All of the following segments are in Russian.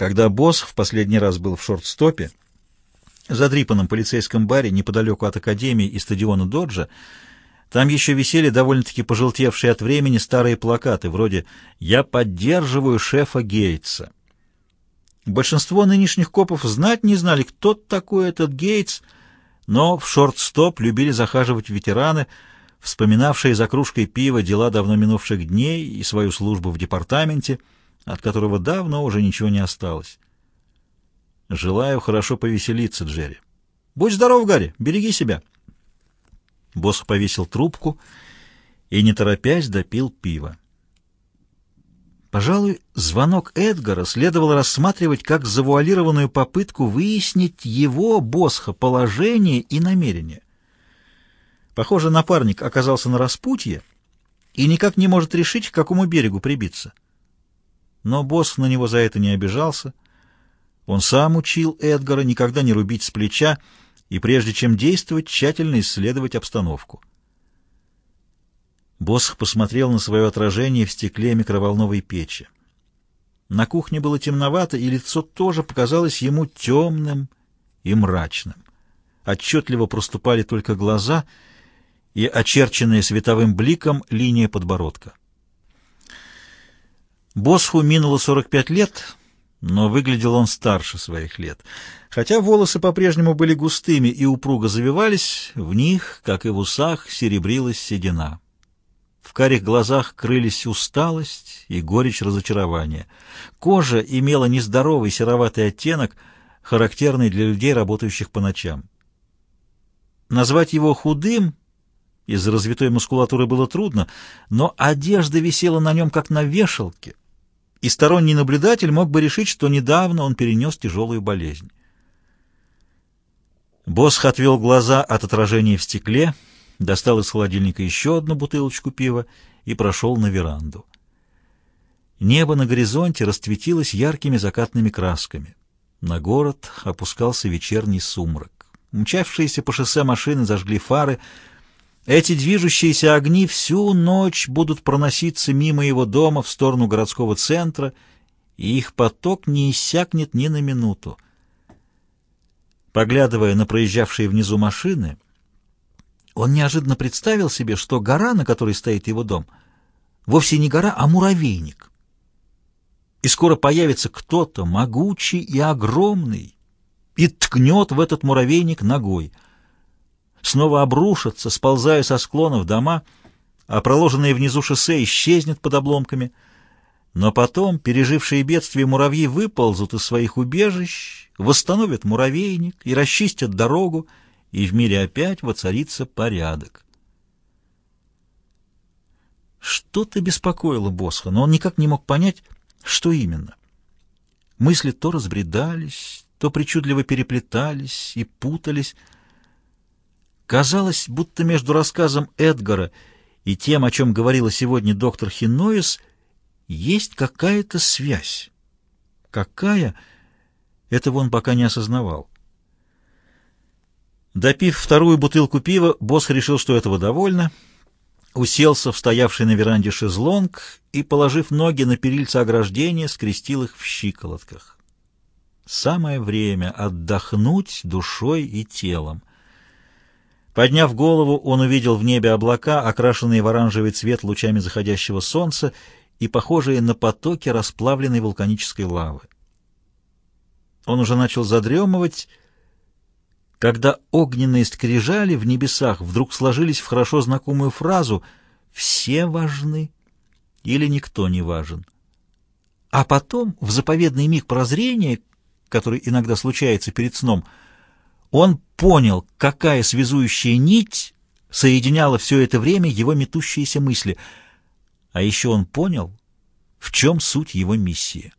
Когда босс в последний раз был в шорт-стопе, задрипанном полицейском баре неподалеку от Академии и стадиона Доджа, там еще висели довольно-таки пожелтевшие от времени старые плакаты, вроде «Я поддерживаю шефа Гейтса». Большинство нынешних копов знать не знали, кто такой этот Гейтс, но в шорт-стоп любили захаживать ветераны, вспоминавшие за кружкой пива дела давно минувших дней и свою службу в департаменте, от которого давно уже ничего не осталось. Желаю хорошо повеселиться, Джерри. Будь здоров, Гарри, береги себя. Босс повесил трубку и, не торопясь, допил пиво. Пожалуй, звонок Эдгара следовало рассматривать как завуалированную попытку выяснить его, Босха, положение и намерение. Похоже, напарник оказался на распутье и никак не может решить, к какому берегу прибиться. Но Босх на него за это не обижался. Он сам учил Эдгара никогда не рубить с плеча, и прежде чем действовать, тщательно исследовать обстановку. Босх посмотрел на свое отражение в стекле микроволновой печи. На кухне было темновато, и лицо тоже показалось ему темным и мрачным. Отчетливо проступали только глаза и очерченная световым бликом линия подбородка. Босху минуло 45 лет, но выглядел он старше своих лет. Хотя волосы по-прежнему были густыми и упруго завивались, в них, как и в усах, серебрилась седина. В карих глазах крылись усталость и горечь разочарования. Кожа имела нездоровый сероватый оттенок, характерный для людей, работающих по ночам. Назвать его худым из-за развитой мускулатуры было трудно, но одежда висела на нем, как на вешалке, и сторонний наблюдатель мог бы решить, что недавно он перенес тяжелую болезнь. Босх отвел глаза от отражения в стекле, достал из холодильника еще одну бутылочку пива и прошел на веранду. Небо на горизонте расцветилось яркими закатными красками. На город опускался вечерний сумрак. Мчавшиеся по шоссе машины зажгли фары — эти движущиеся огни всю ночь будут проноситься мимо его дома в сторону городского центра, и их поток не иссякнет ни на минуту. Поглядывая на проезжавшие внизу машины, он неожиданно представил себе, что гора, на которой стоит его дом, вовсе не гора, а муравейник. И скоро появится кто-то могучий и огромный и ткнет в этот муравейник ногой — снова обрушатся, сползая со склонов дома, а проложенное внизу шоссе исчезнет под обломками. Но потом пережившие бедствие муравьи выползут из своих убежищ, восстановят муравейник и расчистят дорогу, и в мире опять воцарится порядок. Что-то беспокоило Босха, но он никак не мог понять, что именно. Мысли то разбредались, то причудливо переплетались и путались, Казалось, будто между рассказом Эдгара и тем, о чем говорила сегодня доктор Хиноис, есть какая-то связь. Какая? Этого он пока не осознавал. Допив вторую бутылку пива, босс решил, что этого довольно, уселся в стоявший на веранде шезлонг и, положив ноги на перильца ограждения, скрестил их в щиколотках. Самое время отдохнуть душой и телом. Подняв голову, он увидел в небе облака, окрашенные в оранжевый цвет лучами заходящего солнца и похожие на потоки расплавленной вулканической лавы. Он уже начал задремывать, когда огненные скрижали в небесах вдруг сложились в хорошо знакомую фразу «Все важны» или «Никто не важен». А потом, в заповедный миг прозрения, который иногда случается перед сном, — он понял, какая связующая нить соединяла все это время его метущиеся мысли. А еще он понял, в чем суть его миссии.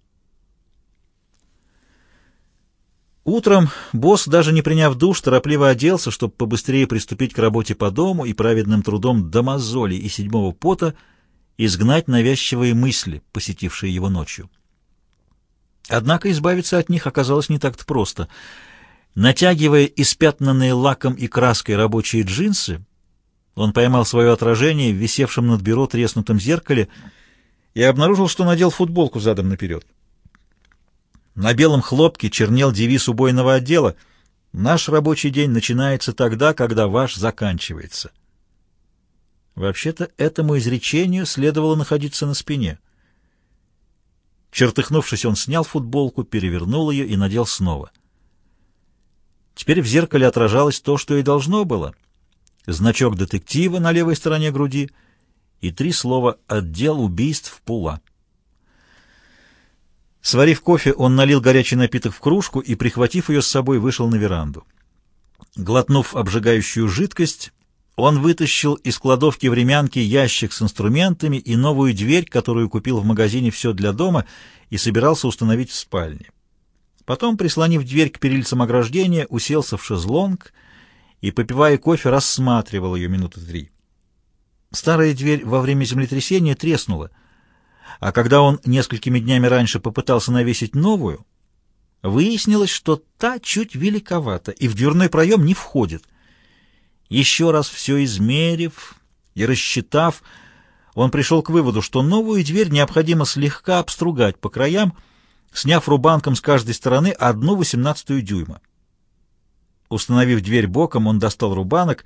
Утром босс, даже не приняв душ, торопливо оделся, чтобы побыстрее приступить к работе по дому и праведным трудом до мозоли и седьмого пота изгнать навязчивые мысли, посетившие его ночью. Однако избавиться от них оказалось не так-то просто — Натягивая испятнанные лаком и краской рабочие джинсы, он поймал свое отражение в висевшем над бюро треснутом зеркале и обнаружил, что надел футболку задом наперед. На белом хлопке чернел девиз убойного отдела «Наш рабочий день начинается тогда, когда ваш заканчивается». Вообще-то этому изречению следовало находиться на спине. Чертыхнувшись, он снял футболку, перевернул ее и надел снова. Теперь в зеркале отражалось то, что и должно было. Значок детектива на левой стороне груди и три слова «Отдел убийств Пула». Сварив кофе, он налил горячий напиток в кружку и, прихватив ее с собой, вышел на веранду. Глотнув обжигающую жидкость, он вытащил из кладовки времянки ящик с инструментами и новую дверь, которую купил в магазине «Все для дома» и собирался установить в спальне. Потом, прислонив дверь к перильцам ограждения, уселся в шезлонг и, попивая кофе, рассматривал ее минуты три. Старая дверь во время землетрясения треснула — а когда он несколькими днями раньше попытался навесить новую, выяснилось, что та чуть великовата и в дверной проем не входит. Еще раз все измерив и рассчитав, он пришел к выводу, что новую дверь необходимо слегка обстругать по краям, сняв рубанком с каждой стороны одну восемнадцатую дюйма. Установив дверь боком, он достал рубанок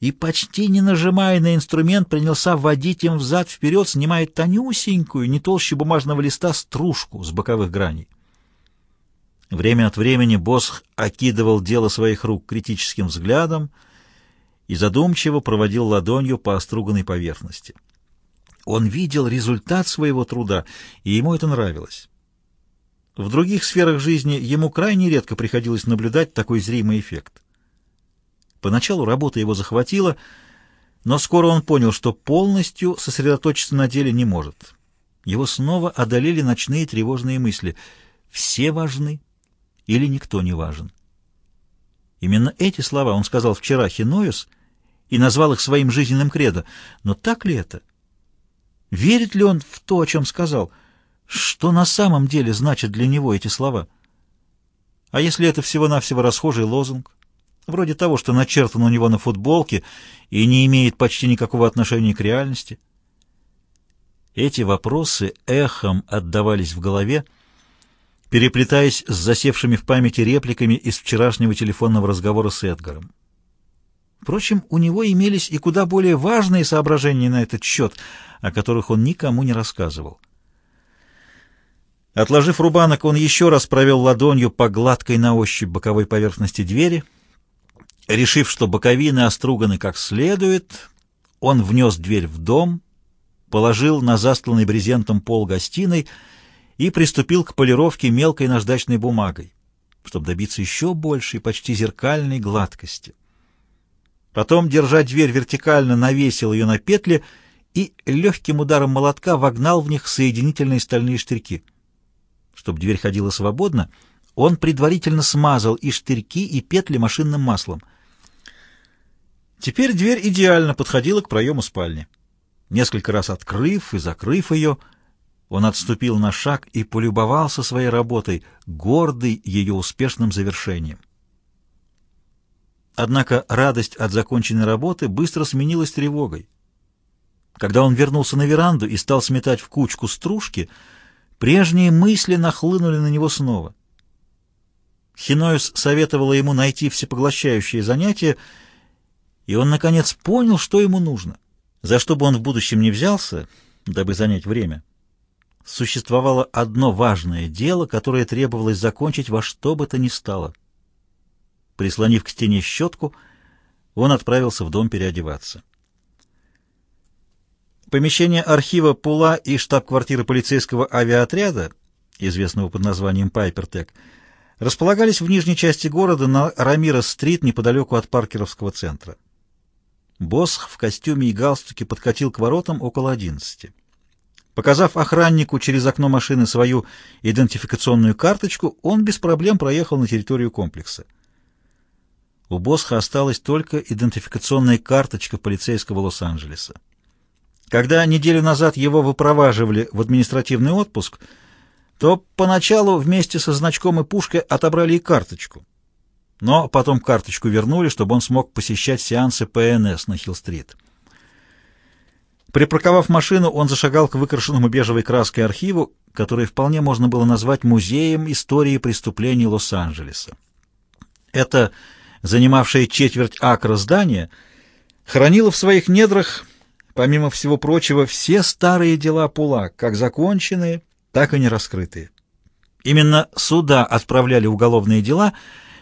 и, почти не нажимая на инструмент, принялся водить им взад-вперед, снимая тонюсенькую, не толще бумажного листа, стружку с боковых граней. Время от времени Босх окидывал дело своих рук критическим взглядом и задумчиво проводил ладонью по оструганной поверхности. Он видел результат своего труда, и ему это нравилось. В других сферах жизни ему крайне редко приходилось наблюдать такой зримый эффект. Поначалу работа его захватила, но скоро он понял, что полностью сосредоточиться на деле не может. Его снова одолели ночные тревожные мысли. «Все важны» или «никто не важен». Именно эти слова он сказал вчера Хиноюс и назвал их своим жизненным кредо. Но так ли это? Верит ли он в то, о чем сказал? Что на самом деле значат для него эти слова? А если это всего-навсего расхожий лозунг? вроде того, что начертано у него на футболке и не имеет почти никакого отношения к реальности. Эти вопросы эхом отдавались в голове, переплетаясь с засевшими в памяти репликами из вчерашнего телефонного разговора с Эдгаром. Впрочем, у него имелись и куда более важные соображения на этот счет, о которых он никому не рассказывал. Отложив рубанок, он еще раз провел ладонью по гладкой на ощупь боковой поверхности двери — Решив, что боковины оструганы как следует, он внес дверь в дом, положил на застланный брезентом пол гостиной и приступил к полировке мелкой наждачной бумагой, чтобы добиться еще большей, почти зеркальной гладкости. Потом, держа дверь вертикально, навесил ее на петли и легким ударом молотка вогнал в них соединительные стальные штырьки. Чтобы дверь ходила свободно, он предварительно смазал и штырьки, и петли машинным маслом — Теперь дверь идеально подходила к проему спальни. Несколько раз открыв и закрыв ее, он отступил на шаг и полюбовался своей работой, гордый ее успешным завершением. Однако радость от законченной работы быстро сменилась тревогой. Когда он вернулся на веранду и стал сметать в кучку стружки, прежние мысли нахлынули на него снова. Хиноис советовала ему найти всепоглощающее занятие — и он, наконец, понял, что ему нужно. За что бы он в будущем не взялся, дабы занять время, существовало одно важное дело, которое требовалось закончить во что бы то ни стало. Прислонив к стене щетку, он отправился в дом переодеваться. Помещение архива Пула и штаб-квартиры полицейского авиаотряда, известного под названием «Пайпертек», располагались в нижней части города на Рамира-стрит неподалеку от Паркеровского центра. Босх в костюме и галстуке подкатил к воротам около одиннадцати. Показав охраннику через окно машины свою идентификационную карточку, он без проблем проехал на территорию комплекса. У Босха осталась только идентификационная карточка полицейского Лос-Анджелеса. Когда неделю назад его выпроваживали в административный отпуск, то поначалу вместе со значком и пушкой отобрали и карточку но потом карточку вернули, чтобы он смог посещать сеансы ПНС на Хилл-стрит. Припарковав машину, он зашагал к выкрашенному бежевой краской архиву, который вполне можно было назвать музеем истории преступлений Лос-Анджелеса. Это, занимавшее четверть акра здание, хранило в своих недрах, помимо всего прочего, все старые дела Пула, как законченные, так и не раскрытые. Именно сюда отправляли уголовные дела,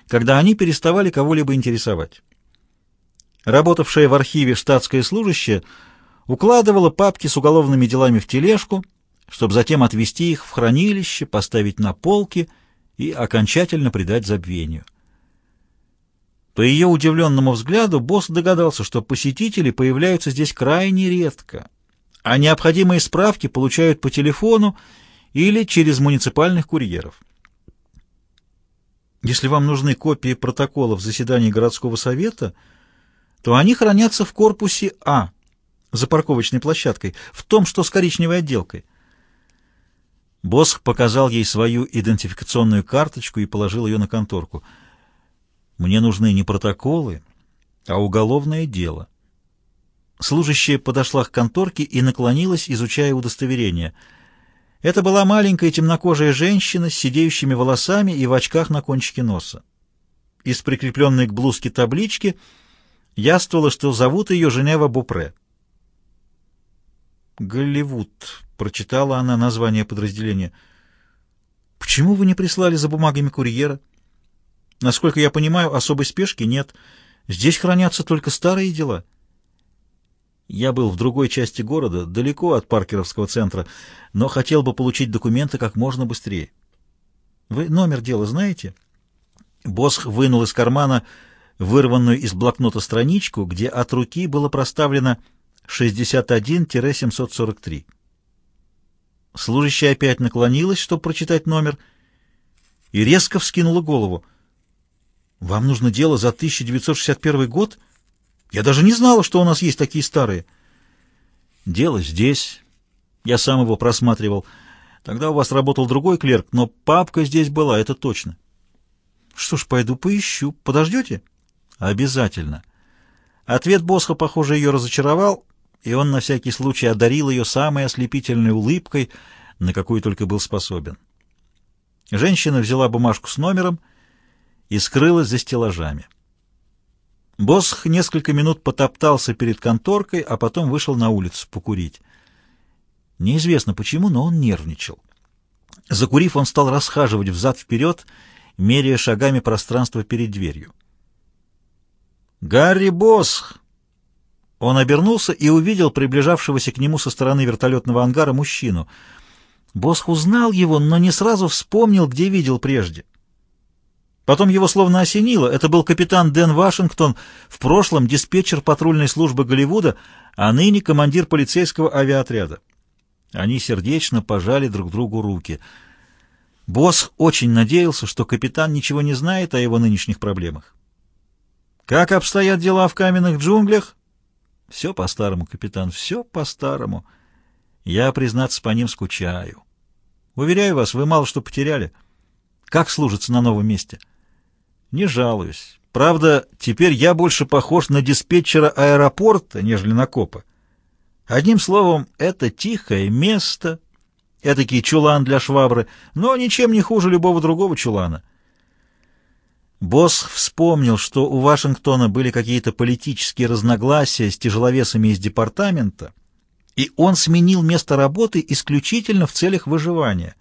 когда они переставали кого-либо интересовать. Работавшая в архиве штатская служащая укладывала папки с уголовными делами в тележку, чтобы затем отвезти их в хранилище, поставить на полки и окончательно предать забвению. По ее удивленному взгляду босс догадался, что посетители появляются здесь крайне редко, а необходимые справки получают по телефону или через муниципальных курьеров. Если вам нужны копии протоколов заседаний городского совета, то они хранятся в корпусе А, за парковочной площадкой, в том, что с коричневой отделкой. Босх показал ей свою идентификационную карточку и положил ее на конторку. «Мне нужны не протоколы, а уголовное дело». Служащая подошла к конторке и наклонилась, изучая удостоверение. Это была маленькая темнокожая женщина с сидеющими волосами и в очках на кончике носа. Из прикрепленной к блузке таблички яствовало, что зовут ее Женева Бупре. «Голливуд», — прочитала она название подразделения. «Почему вы не прислали за бумагами курьера?» «Насколько я понимаю, особой спешки нет. Здесь хранятся только старые дела». Я был в другой части города, далеко от паркеровского центра, но хотел бы получить документы как можно быстрее. Вы номер дела знаете? Босх вынул из кармана вырванную из блокнота страничку, где от руки было проставлено 61-743. Служащая опять наклонилась, чтобы прочитать номер, и резко вскинула голову. «Вам нужно дело за 1961 год? Я даже не знала, что у нас есть такие старые». «Дело здесь. Я сам его просматривал. Тогда у вас работал другой клерк, но папка здесь была, это точно». «Что ж, пойду поищу. Подождете?» «Обязательно». Ответ Босха, похоже, ее разочаровал, и он на всякий случай одарил ее самой ослепительной улыбкой, на какую только был способен. Женщина взяла бумажку с номером и скрылась за стеллажами. Босх несколько минут потоптался перед конторкой, а потом вышел на улицу покурить. Неизвестно почему, но он нервничал. Закурив, он стал расхаживать взад-вперед, меряя шагами пространство перед дверью. «Гарри Босх!» Он обернулся и увидел приближавшегося к нему со стороны вертолетного ангара мужчину. Босх узнал его, но не сразу вспомнил, где видел прежде. Потом его словно осенило. Это был капитан Дэн Вашингтон, в прошлом диспетчер патрульной службы Голливуда, а ныне командир полицейского авиаотряда. Они сердечно пожали друг другу руки. Босс очень надеялся, что капитан ничего не знает о его нынешних проблемах. «Как обстоят дела в каменных джунглях?» Все по-старому, капитан, все по-старому. Я, признаться, по ним скучаю. Уверяю вас, вы мало что потеряли. Как служится на новом месте? Не жалуюсь. Правда, теперь я больше похож на диспетчера аэропорта, нежели на копа. Одним словом, это тихое место, этакий чулан для швабры, но ничем не хуже любого другого чулана. Босс вспомнил, что у Вашингтона были какие-то политические разногласия с тяжеловесами из департамента, и он сменил место работы исключительно в целях выживания.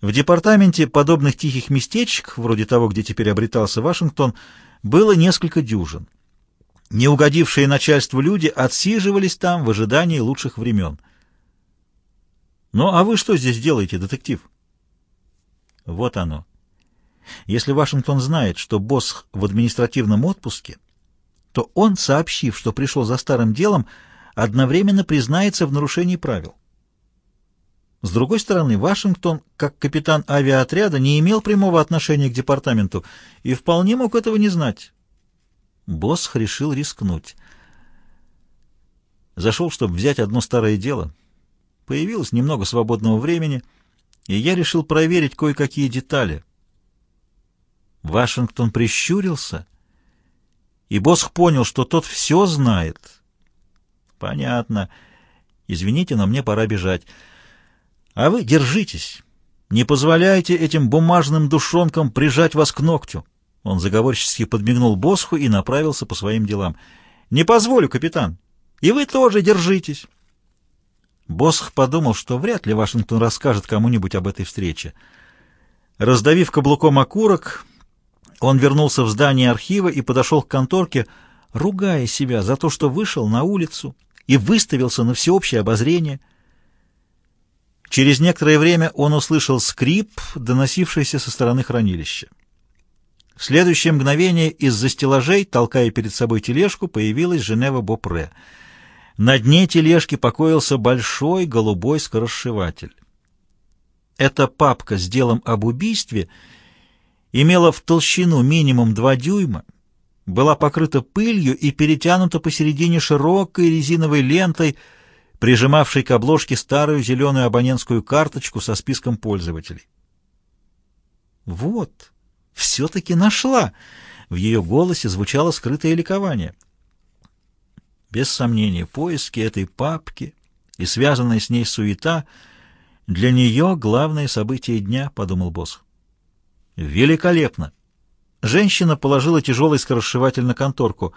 В департаменте подобных тихих местечек, вроде того, где теперь обретался Вашингтон, было несколько дюжин. Неугодившие начальству люди отсиживались там в ожидании лучших времен. «Ну, а вы что здесь делаете, детектив?» Вот оно. Если Вашингтон знает, что босс в административном отпуске, то он, сообщив, что пришел за старым делом, одновременно признается в нарушении правил. С другой стороны, Вашингтон, как капитан авиаотряда, не имел прямого отношения к департаменту и вполне мог этого не знать. Босс решил рискнуть. Зашел, чтобы взять одно старое дело. Появилось немного свободного времени, и я решил проверить кое-какие детали — Вашингтон прищурился, и Босх понял, что тот все знает. Понятно. Извините, но мне пора бежать. А вы держитесь. Не позволяйте этим бумажным душонкам прижать вас к ногтю. Он заговорчески подмигнул Босху и направился по своим делам. «Не позволю, капитан. И вы тоже держитесь». Босх подумал, что вряд ли Вашингтон расскажет кому-нибудь об этой встрече. Раздавив каблуком окурок, он вернулся в здание архива и подошел к конторке, ругая себя за то, что вышел на улицу и выставился на всеобщее обозрение. Через некоторое время он услышал скрип, доносившийся со стороны хранилища. В следующее мгновение из-за стеллажей, толкая перед собой тележку, появилась Женева Бопре. На дне тележки покоился большой голубой скоросшиватель. Эта папка с делом об убийстве имела в толщину минимум 2 дюйма, была покрыта пылью и перетянута посередине широкой резиновой лентой, прижимавшей к обложке старую зеленую абонентскую карточку со списком пользователей. «Вот, все-таки нашла!» В ее голосе звучало скрытое ликование. Без сомнения, поиски этой папки и связанная с ней суета — для нее главное событие дня, — подумал босс. Великолепно! Женщина положила тяжелый скоросшиватель на конторку.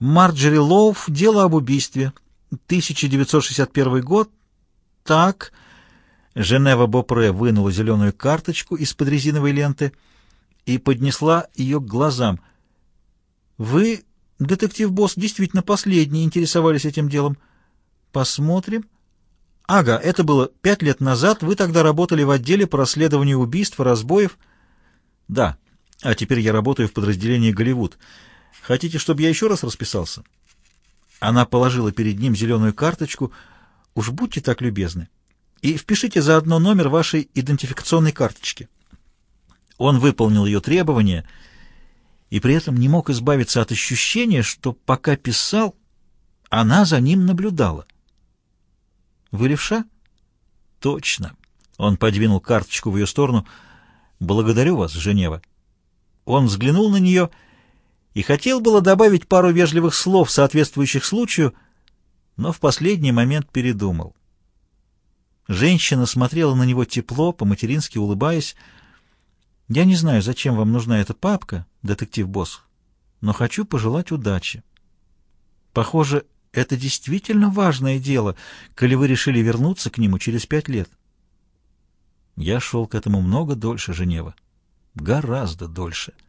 Марджери Лоуф, дело об убийстве. 1961 год. Так. Женева Бопре вынула зеленую карточку из-под резиновой ленты и поднесла ее к глазам. «Вы, детектив-босс, действительно последний интересовались этим делом. Посмотрим». Ага, это было пять лет назад. Вы тогда работали в отделе по расследованию убийств и разбоев. Да, а теперь я работаю в подразделении «Голливуд». Хотите, чтобы я еще раз расписался? Она положила перед ним зеленую карточку. Уж будьте так любезны. И впишите заодно номер вашей идентификационной карточки. Он выполнил ее требования и при этом не мог избавиться от ощущения, что пока писал, она за ним наблюдала. Вы левша? Точно. Он подвинул карточку в ее сторону. Благодарю вас, Женева. Он взглянул на нее и хотел было добавить пару вежливых слов, соответствующих случаю, но в последний момент передумал. Женщина смотрела на него тепло, по-матерински улыбаясь. «Я не знаю, зачем вам нужна эта папка, детектив-босс, но хочу пожелать удачи. Похоже, это действительно важное дело, коли вы решили вернуться к нему через пять лет. Я шел к этому много дольше, Женева. Гораздо дольше. —